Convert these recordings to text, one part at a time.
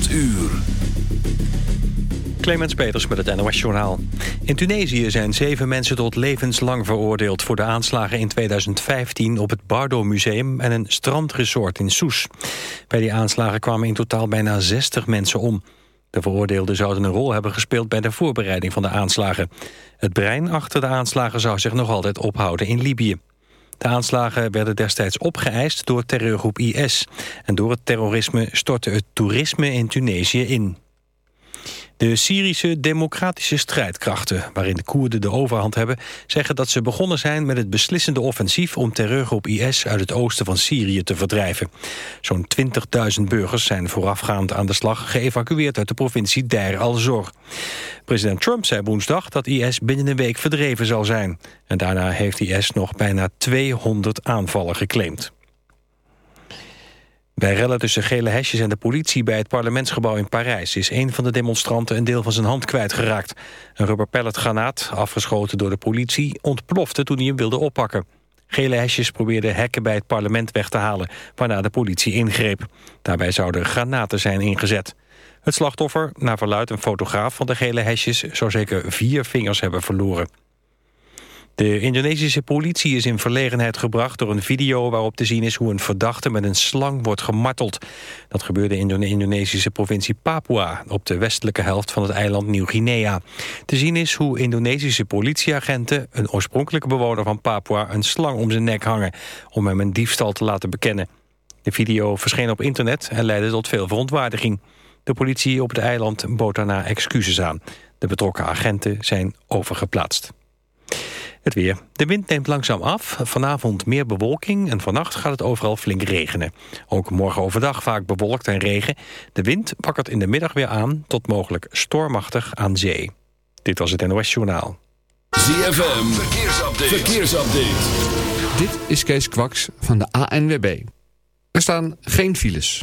8 uur. Clemens Peters met het NOS Journaal. In Tunesië zijn zeven mensen tot levenslang veroordeeld... voor de aanslagen in 2015 op het Bardo Museum... en een strandresort in Soes. Bij die aanslagen kwamen in totaal bijna 60 mensen om. De veroordeelden zouden een rol hebben gespeeld... bij de voorbereiding van de aanslagen. Het brein achter de aanslagen zou zich nog altijd ophouden in Libië. De aanslagen werden destijds opgeëist door terreurgroep IS. En door het terrorisme stortte het toerisme in Tunesië in. De Syrische democratische strijdkrachten, waarin de Koerden de overhand hebben... zeggen dat ze begonnen zijn met het beslissende offensief... om terreurgroep IS uit het oosten van Syrië te verdrijven. Zo'n 20.000 burgers zijn voorafgaand aan de slag... geëvacueerd uit de provincie Deir al-Zor. President Trump zei woensdag dat IS binnen een week verdreven zal zijn. En daarna heeft IS nog bijna 200 aanvallen geclaimd. Bij rellen tussen gele hesjes en de politie bij het parlementsgebouw in Parijs... is een van de demonstranten een deel van zijn hand kwijtgeraakt. Een rubberpelletgranaat, afgeschoten door de politie, ontplofte toen hij hem wilde oppakken. Gele hesjes probeerden hekken bij het parlement weg te halen... waarna de politie ingreep. Daarbij zouden granaten zijn ingezet. Het slachtoffer, naar verluid een fotograaf van de gele hesjes... zou zeker vier vingers hebben verloren. De Indonesische politie is in verlegenheid gebracht door een video waarop te zien is hoe een verdachte met een slang wordt gemarteld. Dat gebeurde in de Indonesische provincie Papua op de westelijke helft van het eiland Nieuw-Guinea. Te zien is hoe Indonesische politieagenten een oorspronkelijke bewoner van Papua een slang om zijn nek hangen om hem een diefstal te laten bekennen. De video verscheen op internet en leidde tot veel verontwaardiging. De politie op het eiland bood daarna excuses aan. De betrokken agenten zijn overgeplaatst. Het weer. De wind neemt langzaam af. Vanavond meer bewolking en vannacht gaat het overal flink regenen. Ook morgen overdag vaak bewolkt en regen. De wind wakkert in de middag weer aan tot mogelijk stormachtig aan zee. Dit was het NOS Journaal. ZFM. Verkeersupdate. Verkeersupdate. Dit is Kees Kwaks van de ANWB. Er staan geen files.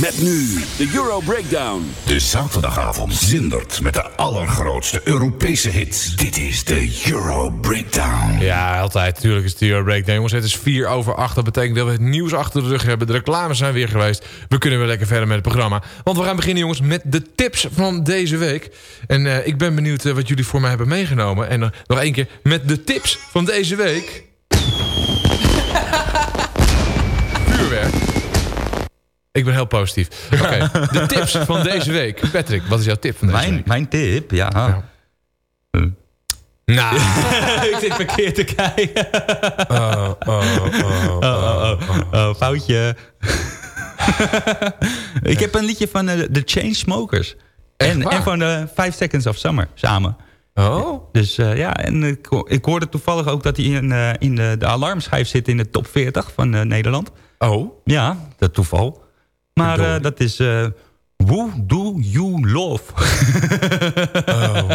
Met nu de Euro Breakdown. De zaterdagavond zindert met de allergrootste Europese hits. Dit is de Euro Breakdown. Ja, altijd. Natuurlijk is het de Euro Breakdown. Jongens, het is 4 over 8. Dat betekent dat we het nieuws achter de rug hebben. De reclames zijn weer geweest. We kunnen weer lekker verder met het programma. Want we gaan beginnen, jongens, met de tips van deze week. En eh, ik ben benieuwd eh, wat jullie voor mij hebben meegenomen. En eh, nog één keer met de tips van deze week. Vuurwerk. Ik ben heel positief. Oké, de tips van deze week. Patrick, wat is jouw tip van deze Mijn, week? mijn tip, ja. Ja. Eh. Nou. ik zit verkeerd te kijken. Oh, oh, oh, Oh, oh, oh, oh, foutje. ik heb een liedje van de The Chainsmokers. En, en van de Five Seconds of Summer samen. Oh? Dus eh, ja, en ik, ik hoorde toevallig ook dat hij in, eh, in de, de alarmschijf zit in de top 40 van eh, Nederland. Oh? Ja, dat toeval. Maar eh, dat is eh Who Do You Love? Oh,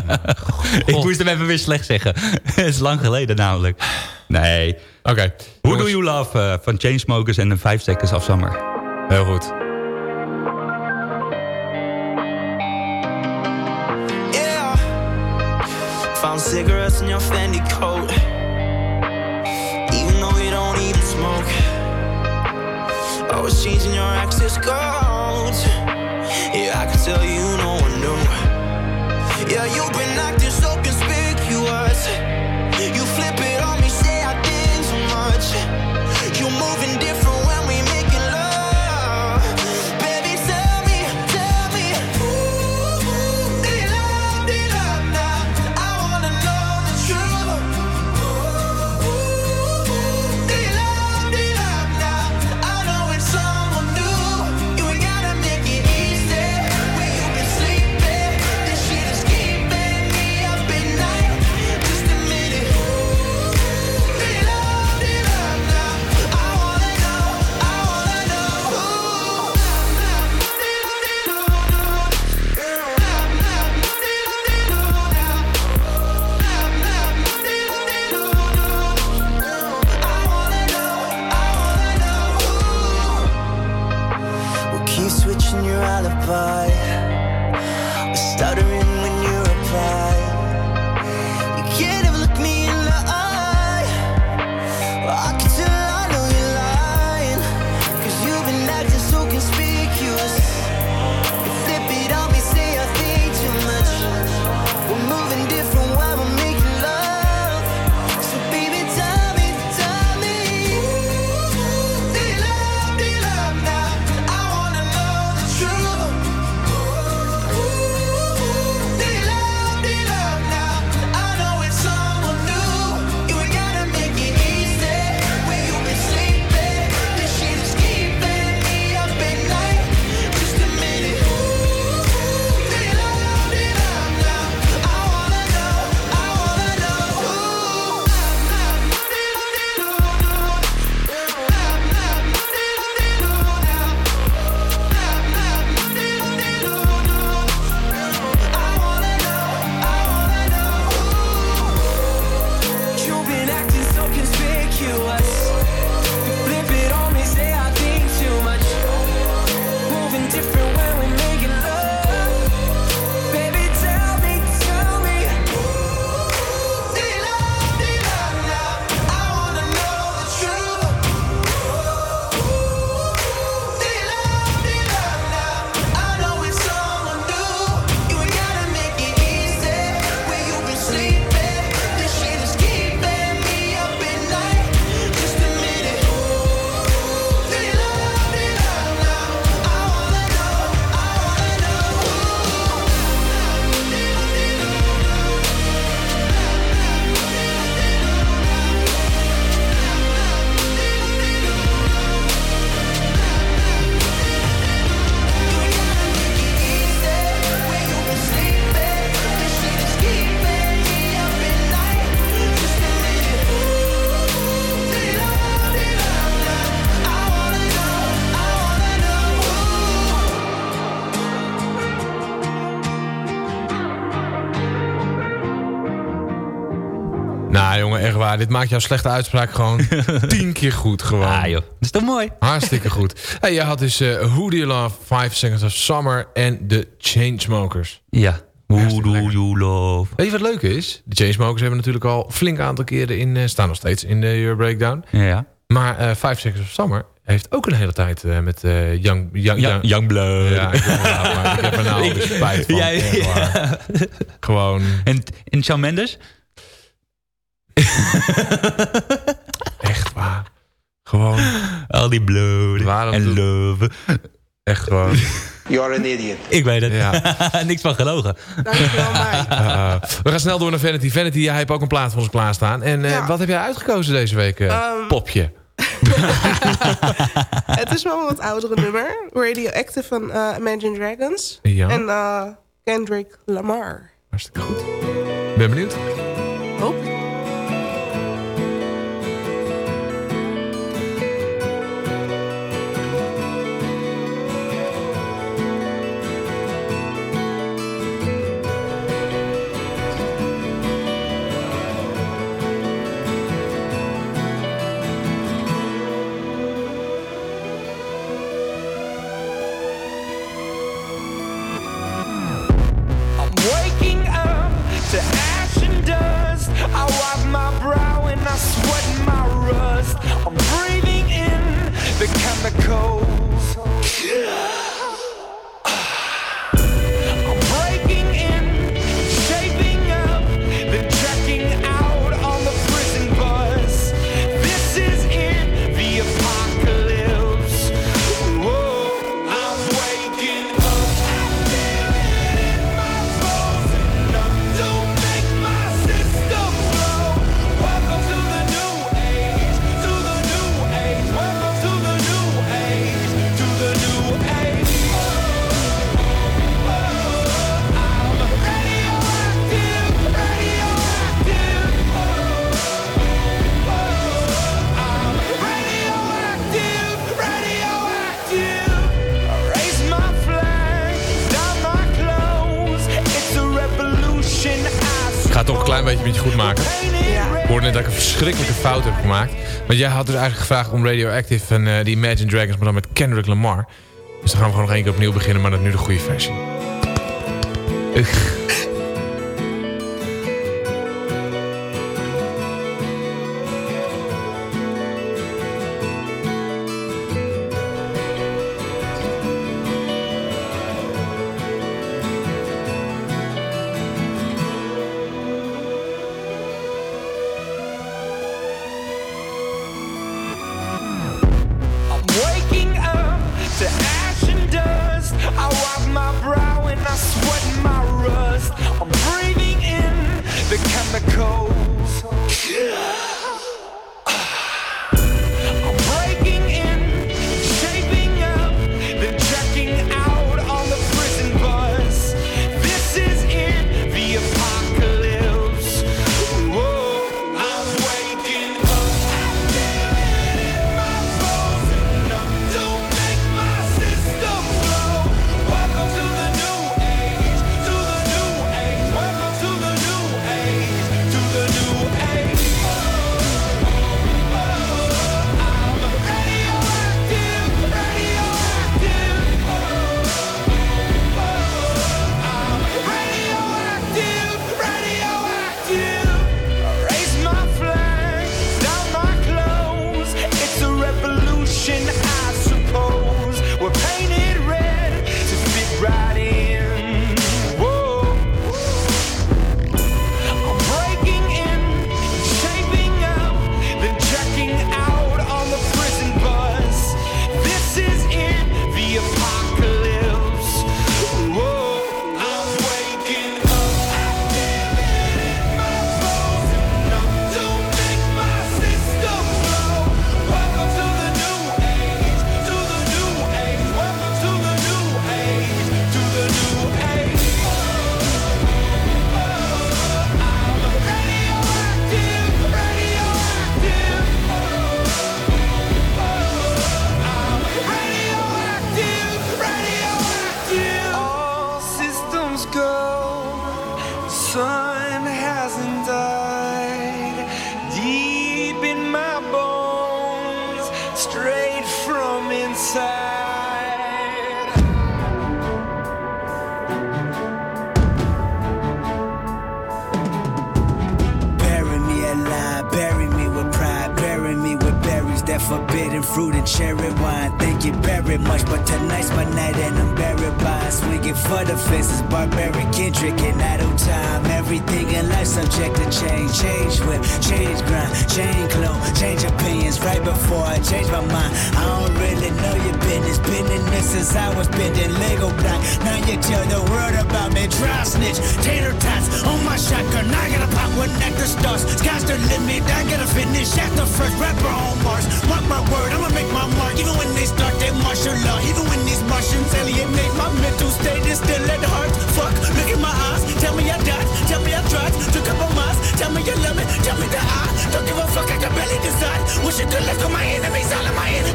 ik moest hem even weer slecht zeggen. Het is lang geleden namelijk. Nee. Oké. Who Jongens, Do You Love eh, van Chainsmokers en de Five Seconds of Summer. Heel goed. Yeah. Found cigarettes in your coat. Your access. Yeah, I can tell you no one knew. Yeah, you've been acting echt waar. Dit maakt jouw slechte uitspraak gewoon tien keer goed. Gewoon. Ah joh, dat is toch mooi? Hartstikke goed. Hey, je had dus eh Who Do You Love, Five Seconds of Summer en de Chainsmokers. Ja. Who do you love? Weet je wat leuk is? De Chainsmokers hebben natuurlijk al flink aantal keren in... eh, staan nog steeds in de Euro Breakdown. Ja. Maar eh Five Seconds of Summer heeft ook een hele tijd eh, met eh Young... Young, Young, young Blood. Ja, ik, maar heb er nou Ik- alweer spijt van. Ja, ja. Gewoon... En, en Shawn Mendes? Echt waar. Gewoon. Al die bloed en love. Echt gewoon. You're an idiot. Ik weet het. Ja. Niks van gelogen. Dankjewel, ah, ah. we gaan snel door naar Vanity. Vanity, jij hebt ook een plaat voor ons klaarstaan. En eh, wat heb jij uitgekozen deze week, eh, ehm. popje? het is wel een wat oudere nummer. Radioactive van eh, Imagine Dragons. En Kendrick Lamar. Hartstikke goed. Ben benieuwd. the code. beetje met je goed maken. Ik hoorde net dat ik een verschrikkelijke fout heb gemaakt. Want jij had dus eigenlijk gevraagd om Radioactive en eh, die Imagine Dragons... maar dan met Kendrick Lamar. Dus dan gaan we gewoon nog één keer opnieuw beginnen... maar dat nu de goede versie. Ugh.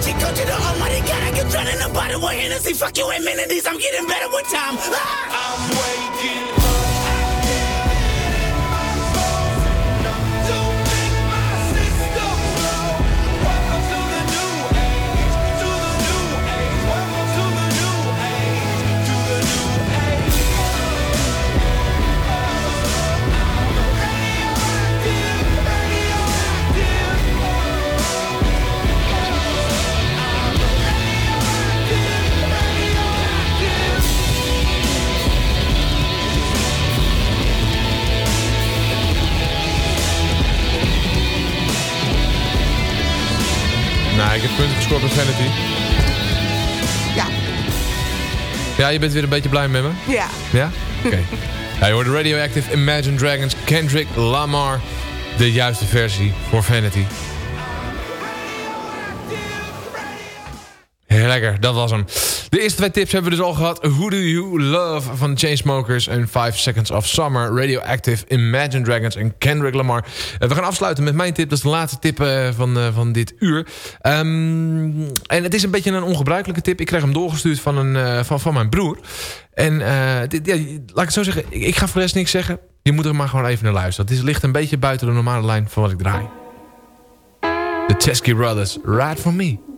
Go to the Almighty God. I get drowned in the bottle of Hennessy. Fuck you, amenities. I'm getting better with time. Ah! I'm waking Nou, ik heb punten gescoord met Vanity. Ja. Ja, je bent weer een beetje blij met me? Ja. Ja? Oké. ja, je hoort Radioactive Imagine Dragons, Kendrick Lamar. De juiste versie voor Vanity. Heel lekker, dat was hem. De eerste twee tips hebben we dus al gehad. Who Do You Love van Chainsmokers en 5 Seconds of Summer. Radioactive, Imagine Dragons en Kendrick Lamar. Eh, we gaan afsluiten met mijn tip. Dat is de laatste tip eh, van, eh, van dit uur. Ehm, en het is een beetje een ongebruikelijke tip. Ik kreeg hem doorgestuurd van, een, van, van mijn broer. En dit, ja, laat ik het zo zeggen. Ik, ga voor de rest niks zeggen. Je moet er maar gewoon even naar luisteren. Het ligt een beetje buiten de normale lijn van wat ik draai. The Chesky Brothers, Ride For Me.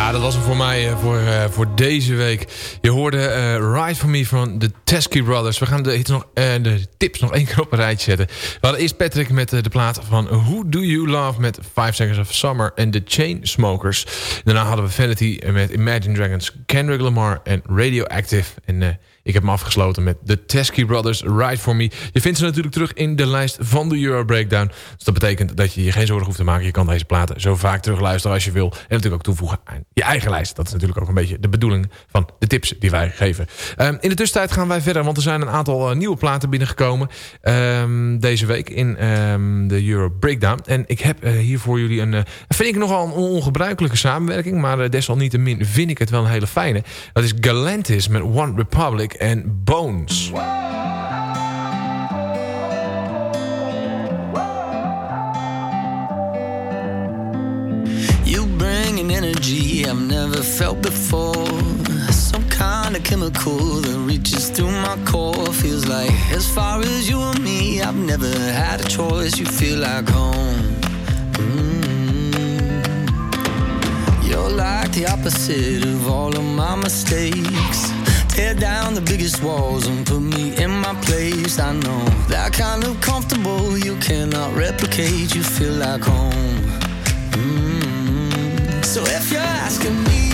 Ja, dat was hem voor mij eh, voor, eh, voor deze week. Je hoorde eh Ride For Me van de Teskey Brothers. We gaan de, hits nog, de tips nog één keer op een rijtje zetten. We hadden eerst Patrick met de plaat van Who Do You Love... met Five Seconds of Summer en The Chainsmokers. Daarna hadden we Vanity met Imagine Dragons, Kendrick Lamar en Radioactive. En ik heb hem afgesloten met de Teskey Brothers, Ride For Me. Je vindt ze natuurlijk terug in de lijst van de Euro Breakdown. Dus dat betekent dat je je geen zorgen hoeft te maken. Je kan deze platen zo vaak terugluisteren als je wil. En natuurlijk ook toevoegen aan je eigen lijst. Dat is natuurlijk ook een beetje de bedoeling van de tips die wij geven. Ehm, in de tussentijd gaan wij verder, want er zijn een aantal eh, nieuwe platen binnengekomen. ehm, deze week in ehm, de Euro Breakdown. En ik heb eh, hier voor jullie een, eh, vind ik nogal een ongebruikelijke samenwerking. Maar desalniettemin vind ik het wel een hele fijne. Dat is Galantis met One Republic en Bones. You bring an energy I've never felt before. Some kind of chemical that reaches through my core. Feels like as far as you and me, I've never had a choice. You feel like home. Mm. You're like the opposite of all of my mistakes. Tear down the biggest walls and put me in my place. I know that kind of comfortable you cannot replicate. You feel like home. Mm. So if you're asking me,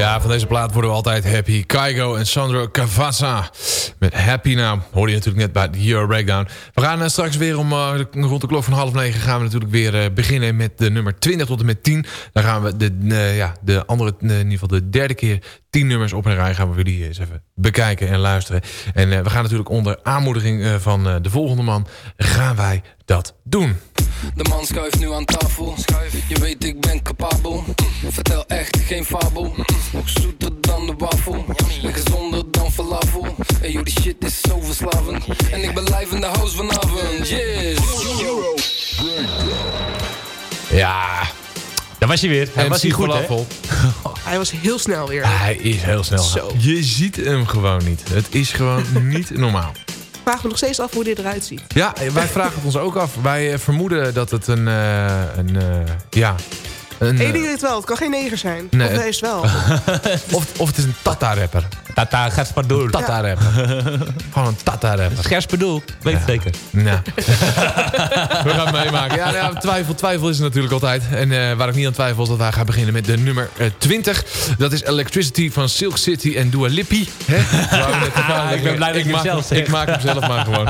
Ja, van deze plaat worden we altijd happy. Kaigo en Sandro Cavazza met Happy Now. Hoorde je natuurlijk net bij de Euro Breakdown. We gaan eh, straks weer om eh, rond de klok van half negen... gaan we natuurlijk weer eh, beginnen met de nummer 20 tot en met 10. Dan gaan we de, ja, de andere, in ieder geval de derde keer... 10 nummers op een rij gaan we voor die eens even bekijken en luisteren. En we gaan natuurlijk onder aanmoediging van de volgende man... gaan wij dat doen. De man schuift nu aan tafel. Je weet, ik ben capabel. Vertel echt geen fabel. Nog zoeter dan de wafel. En gezonder dan falafel. En joh, die shit is zo verslavend. En ik ben live in de house vanavond. Yes. Ja. Daar was hij weer. Hij was niet goed, hè? Hij was heel snel weer. Hij is heel snel. Zo. Je ziet hem gewoon niet. Het is gewoon niet normaal. Vraag me nog steeds af hoe dit eruit ziet. Ja, wij vragen het ons ook af. Wij eh, vermoeden dat het een... eh, een eh, ja, een... Eén ding weet wel, het kan geen neger zijn. Nee, of het- hij is wel. of, of het is een Tata-rapper. Tata Gaspardoel. Tata-rapper. Gewoon een Tata-rapper. Gerspardoel. Weet het zeker. Ja. We gaan het meemaken. Ja, ja, twijfel, twijfel is er natuurlijk altijd. En eh, waar ik niet aan twijfel is dat wij gaan beginnen met de nummer eh, 20. Dat is Electricity van Silk City en Dua Lippy. Hè? Ik ben blij dat je hem maak, zelf zegt. Ik maak hem zelf maar gewoon.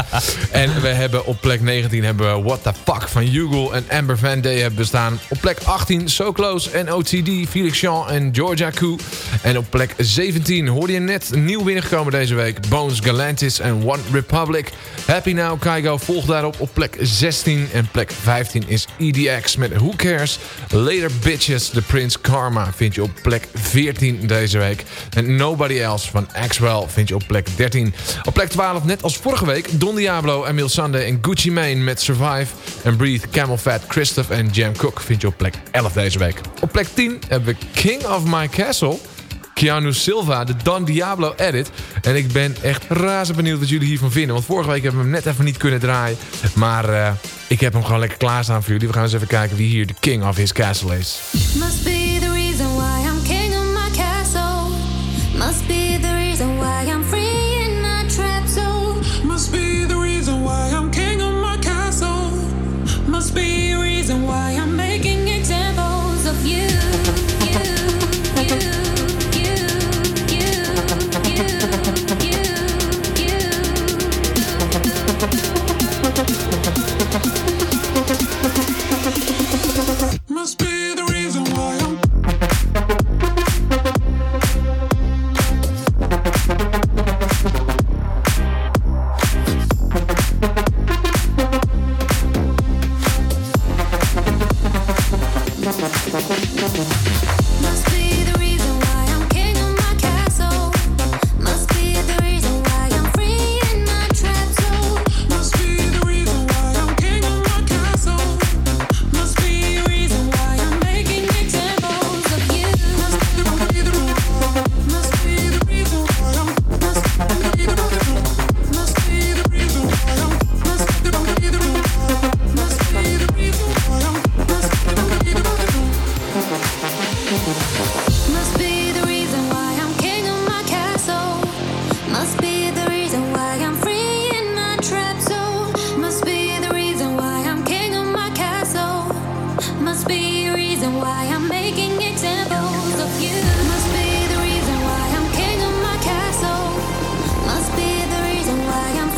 En we hebben op plek 19 hebben we What the Fuck van Hugo en Amber Van Day hebben staan. Op plek 18 So Close en OTD, Felix Jean en Georgia Koo. En op plek 17 hoorde je net nieuw binnengekomen deze week. Bones Galantis en One Republic. Happy Now Kaigo volgt daarop op plek 16. En plek 15 is EDX met Who Cares. Later Bitches, The Prince Karma vind je op plek 14 deze week. En Nobody Else van Axwell vind je op plek 13. Op plek 12, net als vorige week, Don Diablo, Emil Sande en Gucci Mane met Survive. En Breathe, Camel Fat, Christoph en Jam Cook vind je op plek 11 deze week. Op plek 10 hebben we King of My Castle... Keanu Silva, de Don Diablo edit. En ik ben echt razend benieuwd wat jullie hiervan vinden. Want vorige week hebben we hem net even niet kunnen draaien. Maar eh, ik heb hem gewoon lekker klaarstaan voor jullie. We gaan eens even kijken wie hier de king of his castle is. Must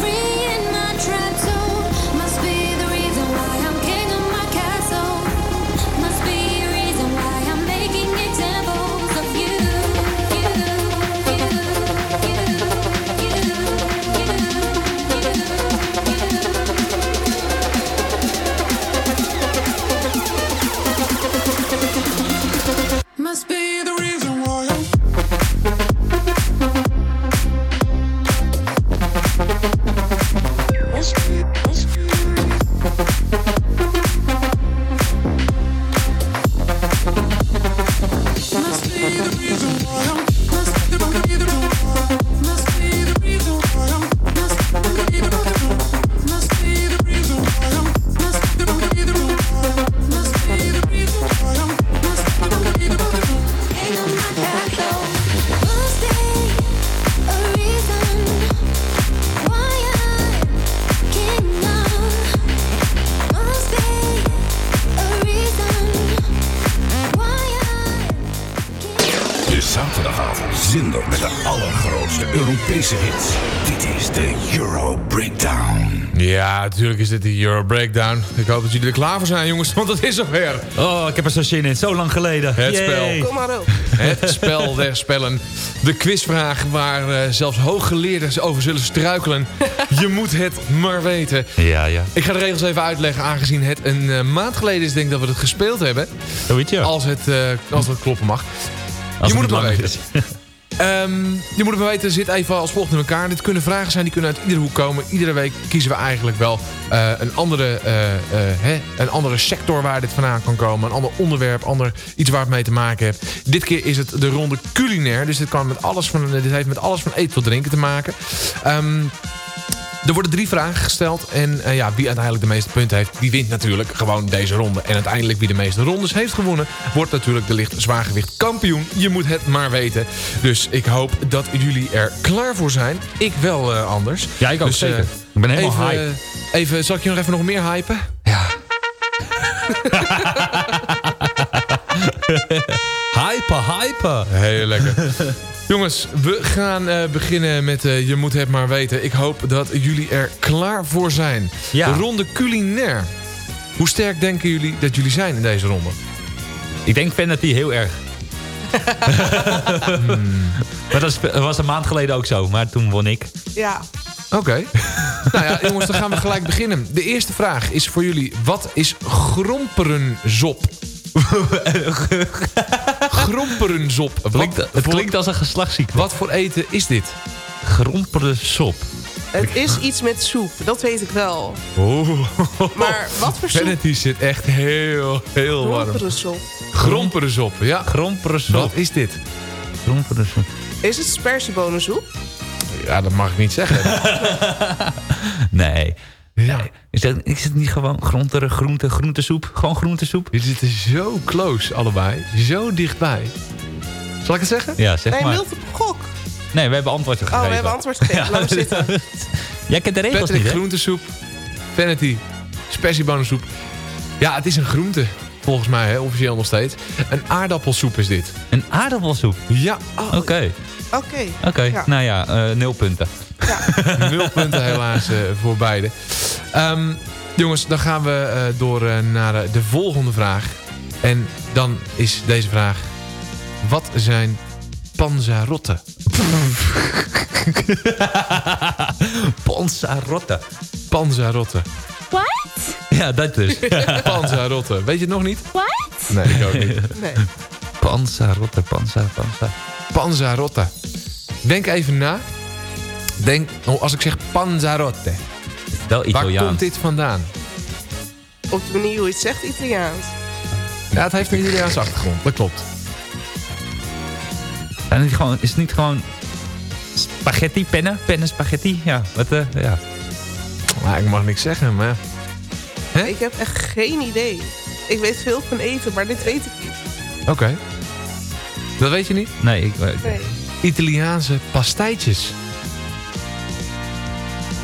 free natuurlijk is dit de Euro Breakdown. Ik hoop dat jullie er klaar voor zijn, jongens, want het is zover. Oh, ik heb er zo zin in. Zo lang geleden. Het Yay. spel. Kom maar op. Het spel der spellen. De quizvraag waar eh, zelfs hooggeleerden over zullen struikelen. Je moet het maar weten. Ja, ja. Ik ga de regels even uitleggen, aangezien het een eh, maand geleden is denk ik dat we het gespeeld hebben. Zoiets, ja. Als het, eh, als het kloppen mag. Als je moet het maar weten. Ehm, je moet maar weten, zit even als volgt in elkaar. Dit kunnen vragen zijn, die kunnen uit iedere hoek komen. Iedere week kiezen we eigenlijk wel eh, een, andere, eh, eh, hè, een andere sector waar dit vandaan kan komen. Een ander onderwerp, ander, iets waar het mee te maken heeft. Dit keer is het de ronde culinair. Dus dit, kan met alles van, dit heeft met alles van eten tot drinken te maken. Ehm, er worden drie vragen gesteld. En eh, ja, wie uiteindelijk de meeste punten heeft, die wint natuurlijk gewoon deze ronde. En uiteindelijk wie de meeste rondes heeft gewonnen, wordt natuurlijk de licht zwaargewicht kampioen. Je moet het maar weten. Dus ik hoop dat jullie er klaar voor zijn. Ik wel eh, anders. Ja, ik ook Dus, eh, zeker. Ik ben helemaal even, hype. even, zal ik je nog even nog meer hypen? Hyper, hyper. Heel lekker. Jongens, we gaan eh, beginnen met eh, Je moet het maar weten. Ik hoop dat jullie er klaar voor zijn. Ja. De ronde culinair. Hoe sterk denken jullie dat jullie zijn in deze ronde? Ik denk Vanity heel erg. Maar dat was een maand geleden ook zo, maar toen won ik. Ja. Oké. nou ja, jongens, dan gaan we gelijk beginnen. De eerste vraag is voor jullie. Wat is gromperenzop? gromperenzop. Klinkt- Wat het voor- klinkt als een geslachtsziekte. Wat voor eten is dit? Gromperensop. Het is iets met soep, dat weet ik wel. Oeh. Maar wat voor soep? Vanity zit echt heel, heel warm. Gromperensop. Gromperenzop, ja. Gromperenzop. Wat is dit? Gromperenzop. Is het spersiebonensoep? Ja, dat mag ik niet zeggen. Nee. Ja. Nee. Is, dat, is het niet gewoon groente, groente, groentesoep? Gewoon groentesoep? Jullie zitten zo close allebei. Zo dichtbij. Zal ik het zeggen? Ja, zeg nee, maar. wilt op gok. Nee, we hebben antwoord gegeven. Oh, we hebben antwoord gegeven. Laat maar zitten. Jij kent de regels Patrick niet, hè? groentesoep. Vanity spersiebonensoep. Ja, het is een groente. Volgens mij, hè, officieel nog steeds. Een aardappelsoep is dit. Een aardappelsoep? Ja. Oké. Oké. Oké, Ja. nou ja, eh, nul punten. Nul punten helaas eh, voor beide. Ehm, jongens, dan gaan we eh, door naar de volgende vraag. En dan is deze vraag. Wat zijn panzarotten? Panzarotte. Panzarotten. What? Ja, dat dus. Panzarotten. Weet je het nog niet? What? Nee, ik ook niet. Nee. Panzarotte, panza, panza. Panzarotte. Denk even na. Denk, oh, als ik zeg panzarotte. Wel Waar Italiaans. komt dit vandaan? Op de manier hoe je het zegt, Italiaans. Ja, het heeft een Italiaanse achtergrond. Dat klopt. En het gewoon, is het niet gewoon spaghetti, pennen? Pennen, spaghetti? Ja, wat, eh, ja. Maar ik mag niks zeggen, maar... Ik heb echt geen idee. Ik weet veel van eten, maar dit weet ik niet. Oké. Dat weet je niet? Nee, ik weet Nee. Italiaanse pastijtjes.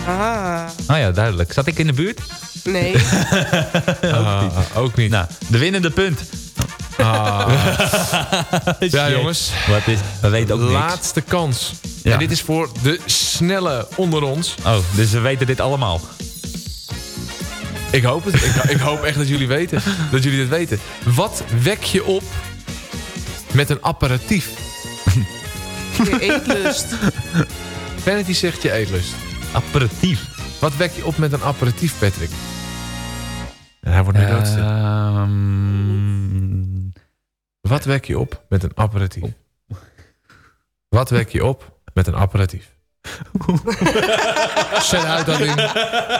Ah. Oh ja, duidelijk. Zat ik in de buurt? Nee. Ah, ook niet. Nou, de winnende punt. Ah. ja, jongens. Wat is, we weten ook niks. Laatste kans. Ja. En dit is voor de snelle onder ons. Oh, dus we weten dit allemaal. Ik hoop het. Ik, ik hoop echt dat jullie weten. Dat jullie dit weten. Wat wek je op met een apparatief? Je eetlust. Vanity zegt je eetlust. Apparatief. Wat wek je op met een apparatief, Patrick? En hij wordt nu doodstil. Ehm, Wat wek je op met een apparatief? Wat wek je op met een apparatief? Zet uit dat ding.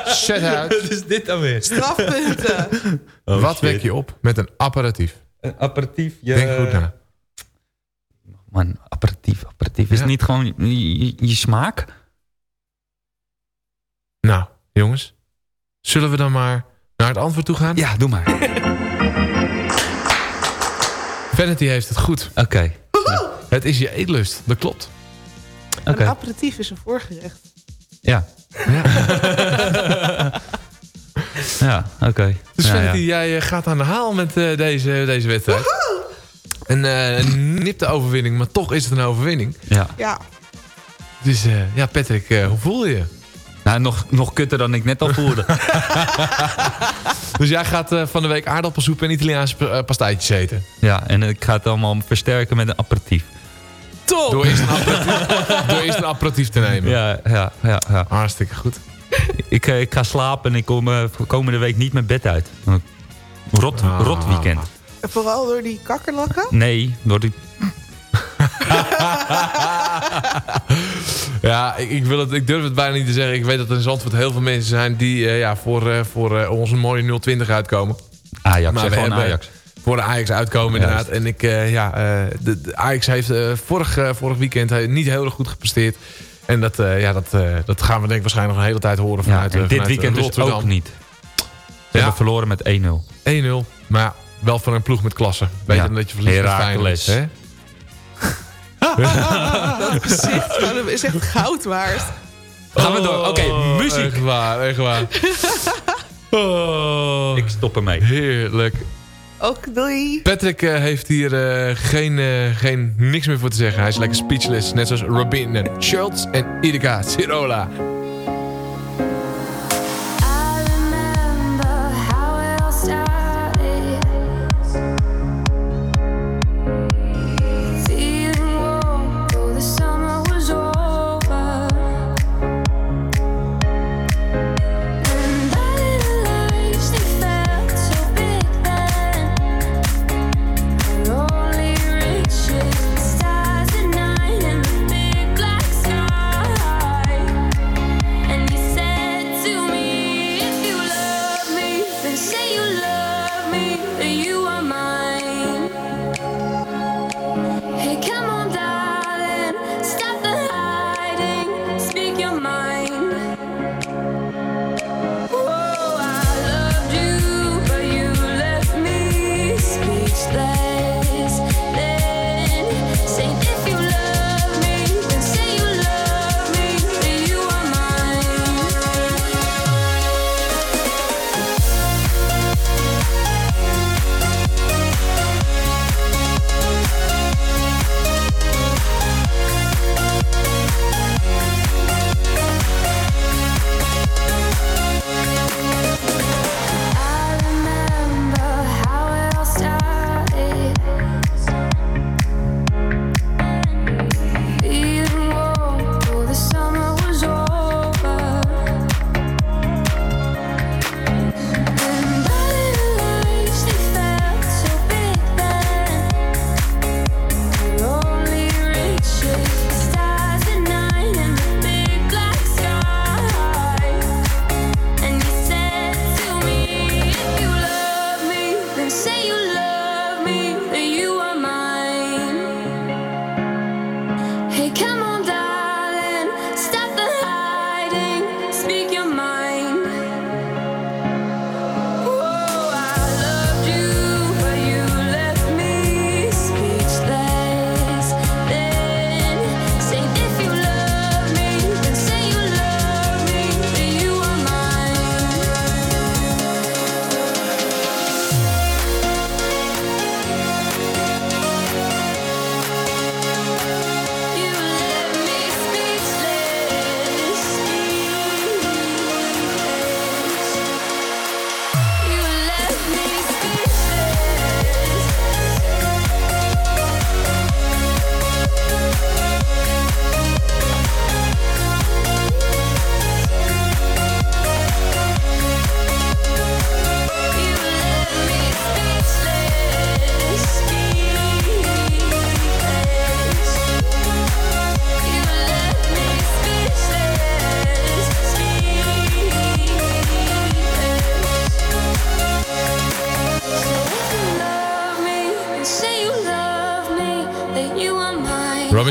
Zet uit. Wat is dit dan weer? Strafpunten. Oh, Wat shit. wek je op met een apparatief? Een apparatief. Je... Denk goed na. Man, apparatief, apparatief. Is Ja. het niet gewoon je, je- je smaak? Nou, jongens. Zullen we dan maar naar het antwoord toe gaan? Ja, doe maar. Vanity heeft het goed. Oké. Het is je eetlust. Dat klopt. Oké. Een aperitief is een voorgerecht. Ja. Ja, oké. Dus Ja, Vanity, ja. jij eh, gaat aan de haal met eh, deze, deze wedstrijd. Een eh, een nipte overwinning, maar toch is het een overwinning. Ja. Ja. Dus eh, ja, Patrick, eh, hoe voel je je? Nou, nog, nog kutter dan ik net al voelde. Dus jij gaat eh, van de week aardappelsoep en Italiaanse uh, pastijtjes eten. ja, en ik ga het allemaal versterken met een apparatief. Top! Door eerst een apparatief, door eerst een apparatief te nemen. Ja, ja, ja. ja. Hartstikke goed. Ik, eh, ik ga slapen en ik kom eh, komende week niet mijn bed uit. Rot, Ah. rot weekend. En vooral door die kakkerlakken. Nee, door die... Ja, ik, ik, wil het, ik durf het bijna niet te zeggen. Ik weet dat er in Zandvoort heel veel mensen zijn die eh, ja, voor, eh, voor eh, onze mooie 020 uitkomen. Ajax, Maar we gewoon hebben Ajax. Voor de Ajax uitkomen Juist. inderdaad. En ik, eh, ja, eh, de, de Ajax heeft eh, vorig, vorig weekend niet heel erg goed gepresteerd. En dat, eh, ja, dat, eh, dat gaan we denk ik waarschijnlijk nog een hele tijd horen Ja, vanuit, en eh, dit vanuit, weekend eh, dus Rotterdam. ook niet. We hebben verloren met 1-0. 1-0. Maar ja, wel van een ploeg met klasse. Beter Ja. dan dat je verliest met Heracles. Feyenoord. Hè? Dat gezicht van hem is echt goud waard. Gaan we door. Oké, Oh, muziek. Echt waar, echt waar. Oh, Ik stop ermee. heerlijk. Ook doei. Patrick eh, heeft hier eh, geen, eh, geen niks meer voor te zeggen. Hij is lekker speechless. Net zoals Robin en Schultz en Idika Cirola.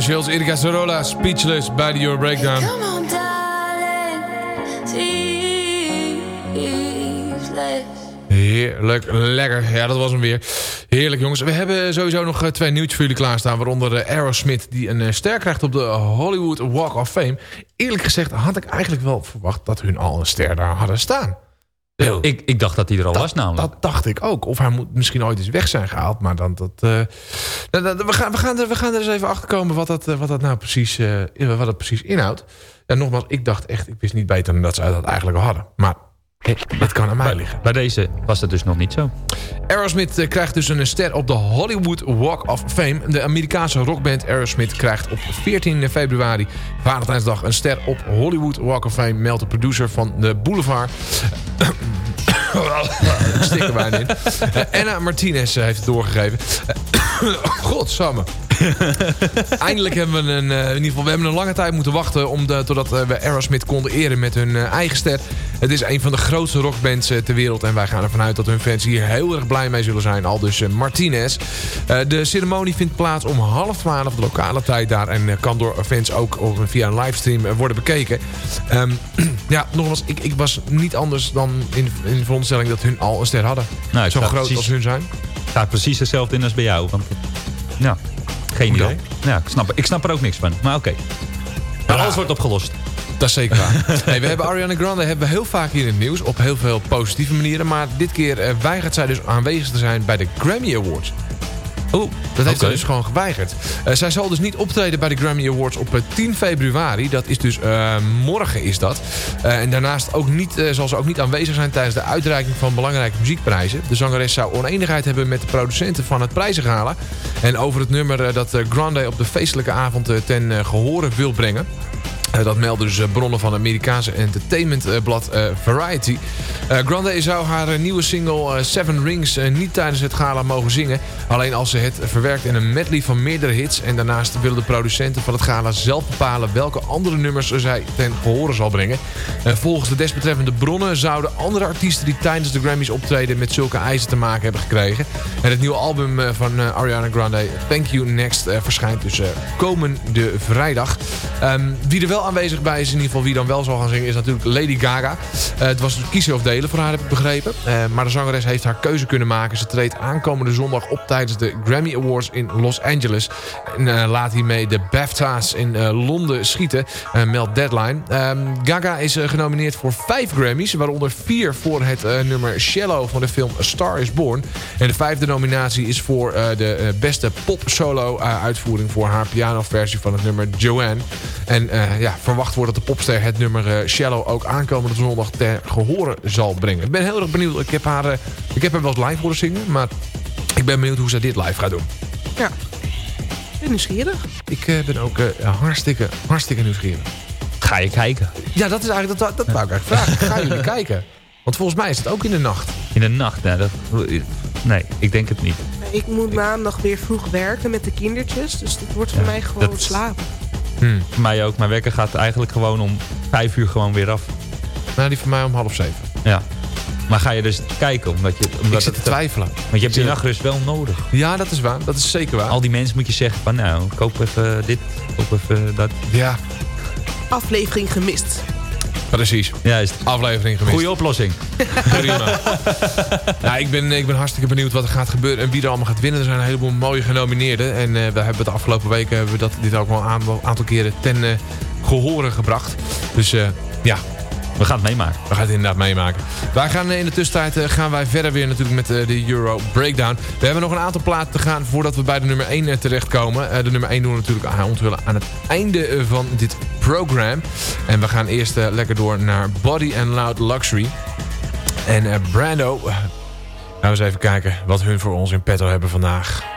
Schulz, Erika Sorola, Speechless de Euro Breakdown. Come on, darling. Speechless. Heerlijk, lekker. Ja, dat was hem weer. Heerlijk, jongens. We hebben sowieso nog eh, twee nieuwtjes voor jullie klaarstaan. Waaronder eh, Aerosmith, die een eh, ster krijgt op de Hollywood Walk of Fame. Eerlijk gezegd had ik eigenlijk wel verwacht dat hun al een ster daar hadden staan. Ik, ik dacht dat hij er al Dat- was namelijk. Dat dacht ik ook. Of hij moet misschien ooit eens weg zijn gehaald. Maar dan dat... eh, dat- dat- we, gaan, we, gaan er, we gaan er eens even achter komen wat dat, eh, wat dat nou precies, eh, wat dat precies inhoudt. En nogmaals, ik dacht echt, ik wist niet beter dan dat ze dat eigenlijk al hadden. Maar het kan aan mij liggen. Bij deze was het dus nog niet zo. Aerosmith eh, krijgt dus een ster op de Hollywood Walk of Fame. De Amerikaanse rockband Aerosmith krijgt op 14 februari, Valentijnsdag, een ster op Hollywood Walk of Fame, meldt de producer van de Boulevard. Ik stik er bijna in. Eh, Anna Martinez eh, heeft het doorgegeven. Godsamme. Eindelijk hebben we een, eh, in ieder geval, we hebben een lange tijd moeten wachten om de, totdat eh, we Aerosmith konden eren met hun eh, eigen ster. Het is een van de grootste rockbands ter wereld en wij gaan ervan uit dat hun fans hier heel erg blij mee zullen zijn. Al dus Martinez. De ceremonie vindt plaats om half twaalf de lokale tijd daar en kan door fans ook via een livestream worden bekeken. Ehm, ja, nogmaals, ik, ik was niet anders dan in, in de veronderstelling dat hun al een ster hadden. Nou, het Zo groot precies- als hun zijn. gaat precies hetzelfde in als bij jou. Want, ja, geen idee. Ja, ik, snap, ik snap er ook niks van. Maar oké. Maar alles wordt opgelost. Dat is zeker waar. hey, we hebben Ariana Grande hebben we heel vaak hier in het nieuws. Op heel veel positieve manieren. Maar dit keer eh, weigert zij dus aanwezig te zijn bij de Grammy Awards. Oeh, dat heeft zij dus gewoon geweigerd. Eh, zij zal dus niet optreden bij de Grammy Awards op eh, 10 februari. Dat is dus eh, morgen is dat. Eh, en daarnaast ook niet, eh, zal ze ook niet aanwezig zijn tijdens de uitreiking van belangrijke muziekprijzen. De zangeres zou oneenigheid hebben met de producenten van het prijzengala. En over het nummer eh, dat eh, Grande op de feestelijke avond eh, ten eh, gehore wil brengen. Eh, dat melden dus eh, bronnen van Amerikaanse entertainmentblad eh, Variety. Grande zou haar nieuwe single Seven Rings niet tijdens het gala mogen zingen. Alleen als ze het verwerkt in een medley van meerdere hits. En daarnaast willen de producenten van het gala zelf bepalen welke andere nummers zij ten gehore zal brengen. Volgens de desbetreffende bronnen zouden andere artiesten die tijdens de Grammys optreden met zulke eisen te maken hebben gekregen. En het nieuwe album van Ariana Grande, Thank You Next, verschijnt dus komende vrijdag. Ehm, wie er wel aanwezig bij is, in ieder geval wie dan wel zal gaan zingen, is natuurlijk Lady Gaga. Eh, het was kiezen of delen voor haar, heb ik begrepen. Eh, maar de zangeres heeft haar keuze kunnen maken. Ze treedt aankomende zondag op tijdens de Grammy Awards in Los Angeles. En eh, laat hiermee de BAFTA's in Londen schieten, meldt Deadline. Ehm, Gaga is genomineerd voor vijf Grammys, waaronder vier voor het nummer Shallow van de film A Star Is Born. En de vijfde nominatie is voor de beste pop-solo uitvoering voor haar pianoversie van het nummer Joanne. En eh, ja, verwacht wordt dat de popster het nummer eh, Shallow ook aankomende zondag ter gehoren zal brengen. Ik ben heel erg benieuwd. Ik heb haar, eh, ik heb haar wel live horen zingen, maar ik ben benieuwd hoe zij dit live gaat doen. Ja. Ik ben nieuwsgierig. Ik eh, ben ook hartstikke, hartstikke nieuwsgierig. Ga je kijken? Ja, dat is eigenlijk, dat, dat wou ik eigenlijk vragen. Gaan jullie kijken? Want volgens mij is het ook in de nacht. In de nacht? Nee, dat, nee ik denk het niet. Ik moet maandag weer vroeg werken met de kindertjes. Dus dit wordt voor Ja, mij gewoon dat- slapen. Voor mij ook. Mijn wekker gaat eigenlijk gewoon om vijf uur gewoon weer af. Nou, die voor mij om half zeven. Ja. Maar ga je dus kijken? Omdat je, omdat Ik zit te het- twijfelen. Want je hebt die nachtrust wel nodig. Ja, dat is waar. Dat is zeker waar. Al die mensen moet je zeggen van nou, koop even dit, koop even dat. Ja, Aflevering gemist. Precies. Juist. Aflevering gemist. Goeie oplossing. Prima. ja, ik, ben, ik ben hartstikke benieuwd wat er gaat gebeuren en wie er allemaal gaat winnen. Er zijn een heleboel mooie genomineerden. En eh, we hebben de afgelopen weken hebben we dat, dit ook wel een aantal, keren ten eh gehore gebracht. Dus eh, ja, We gaan het meemaken. we gaan het inderdaad meemaken. Wij gaan eh, in de tussentijd eh, gaan wij verder weer natuurlijk met eh, de Euro Breakdown. We hebben nog een aantal platen te gaan voordat we bij de nummer 1 eh, terechtkomen. De nummer 1 doen we natuurlijk aan, onthullen aan het einde van dit program. En we gaan eerst lekker door naar Body and Loud Luxury. En Brando, gaan we eens even kijken wat hun voor ons in petto hebben vandaag.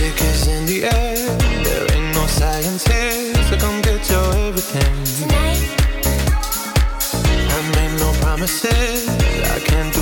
Magic is in the air. There ain't no science here, so come get your everything. Tonight. I made no promises. I can't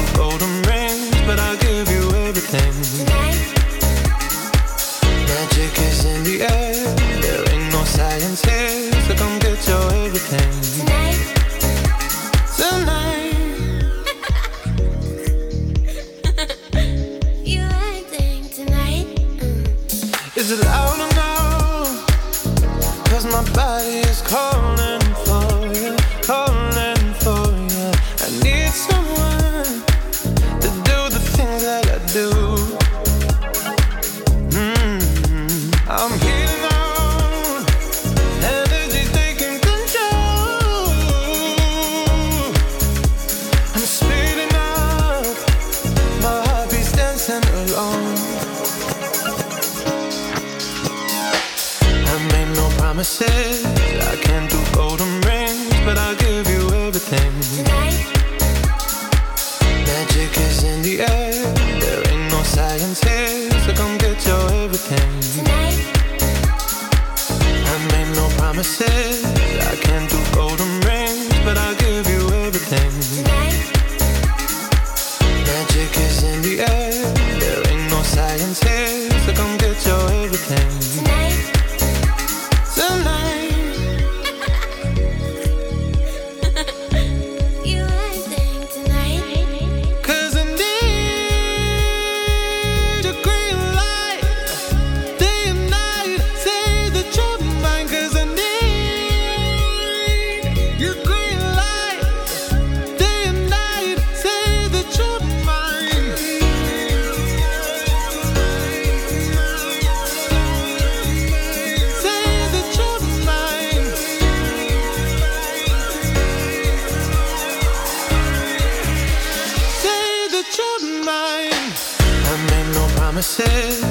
promises.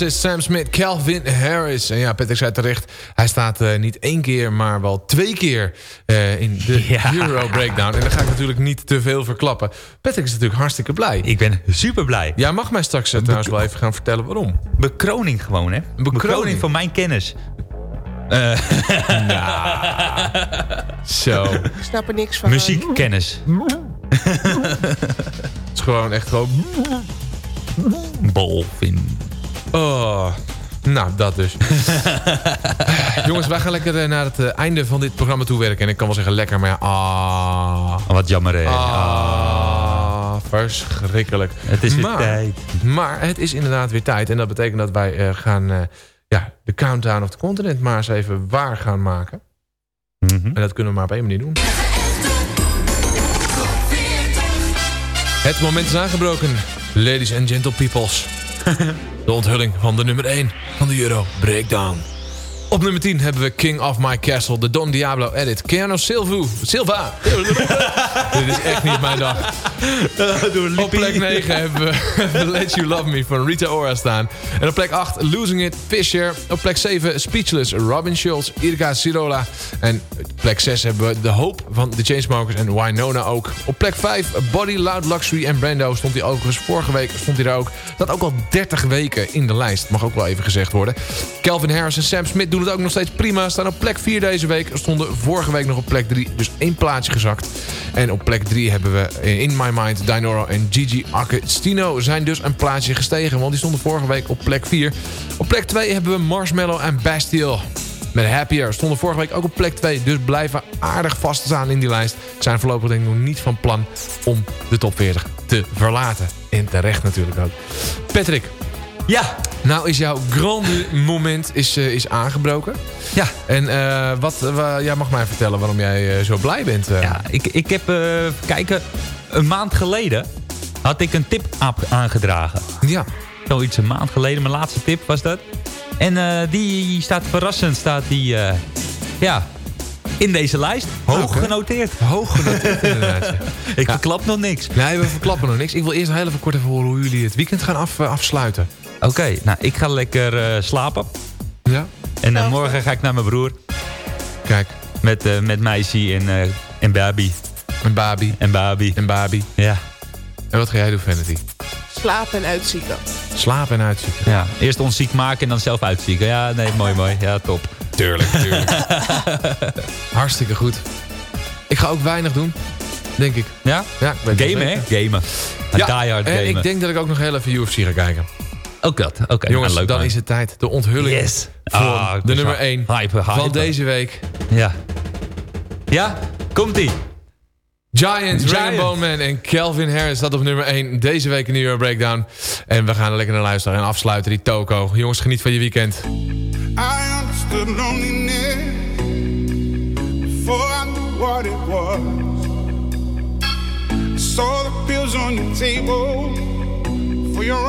Promises, Sam Smith, Calvin Harris. En ja, Patrick zei terecht, hij staat eh, niet één keer, maar wel twee keer eh, in de Euro Breakdown. En dan ga ik natuurlijk niet te veel verklappen. Patrick is natuurlijk hartstikke blij. Ik ben super blij. Jij mag mij straks eh, trouwens wel even gaan vertellen waarom. Bekroning gewoon, hè? Bekroning, van mijn kennis. Eh, Zo. Ik snap er niks van. Muziekkennis. Het is gewoon echt gewoon... Bolvin. Oh, nou, dat dus. Jongens, wij gaan lekker eh, naar het eh, einde van dit programma toe werken. En ik kan wel zeggen lekker, maar ja, ah... Wat jammer, hè? Ah, verschrikkelijk. Het is weer maar, tijd. Maar het is inderdaad weer tijd. En dat betekent dat wij eh, gaan ja, de Countdown of the Continent maar eens even waar gaan maken. Mhm. En dat kunnen we maar op één manier doen. Het moment is aangebroken, ladies and gentle peoples. De onthulling van de nummer 1 van de Euro Breakdown. Op nummer 10 hebben we King of My Castle, de Don Diablo edit. Keanu Silva. Silva. Dit is echt niet mijn dag. Op plek 9 hebben we Let You Love Me van Rita Ora staan. En op plek 8 Losing It, Fisher. Op plek 7 Speechless, Robin Schulz, Irka Sirola. En op plek 6 hebben we The Hope van The Chainsmokers en Winona ook. Op plek 5 Body, Loud Luxury en Brando stond hij overigens. Vorige week stond hij er ook. Dat ook al 30 weken in de lijst. Mag ook wel even gezegd worden. Calvin Harris en Sam Smith doen het ook nog steeds prima. Staan op plek 4 deze week. Stonden vorige week nog op plek 3. Dus één plaatsje gezakt. En op plek 3 hebben we In My Mind, Dinoro en Gigi Agostino zijn dus een plaatsje gestegen. Want die stonden vorige week op plek 4. Op plek 2 hebben we Marshmallow en Bastille. Met Happier stonden vorige week ook op plek 2. Dus blijven aardig vaststaan in die lijst. Zijn voorlopig denk ik nog niet van plan om de top 40 te verlaten. En terecht natuurlijk ook. Patrick. Ja. Nou is jouw grande moment is, eh, is aangebroken. Ja. En eh, wat, wa- jij mag mij vertellen waarom jij eh, zo blij bent. eh. Ja, ik, ik heb, eh, kijken, een maand geleden had ik een tip aangedragen. Ja. Zoiets een maand geleden, mijn laatste tip was dat. En eh, die staat verrassend, staat die, eh, ja, in deze lijst. Hoog Oké. genoteerd. Hoog genoteerd inderdaad. Ik Ja. verklap nog niks. Nee, we verklappen nog niks. Ik wil eerst heel even kort even horen hoe jullie het weekend gaan af, eh, afsluiten. Oké, nou, ik ga lekker eh, slapen. Ja. En eh, morgen ga ik naar mijn broer. Kijk. Met, eh met Meisje en, eh en Babi. En Babi. En Babi. En Babi. Ja. En wat ga jij doen, Vanity? Slapen en uitzieken. Slapen en uitzieken. ja. Eerst ons ziek maken en dan zelf uitzieken. Ja, nee, mooi, mooi. Ja, top. Tuurlijk, tuurlijk. Hartstikke goed. Ik ga ook weinig doen, denk ik. Ja? Ja, ik Gamen, hè? Gamen. Ja, Die hard en gamen. ik denk dat ik ook nog heel even UFC ga kijken. Ook dat. Oké, Jongens, nou, leuk, dan man. is het tijd. De onthulling Yes. voor Ah, de nummer zo 1 hyper, van deze week. Ja. Ja? Komt-ie. Giants, Giants. Rainbow Man en Calvin Harris staat op nummer 1 deze week in de Euro Breakdown. En we gaan er lekker naar luisteren en afsluiten die toko. Jongens, geniet van je weekend. I understood loneliness before I knew what it was. I saw the pills on your table for your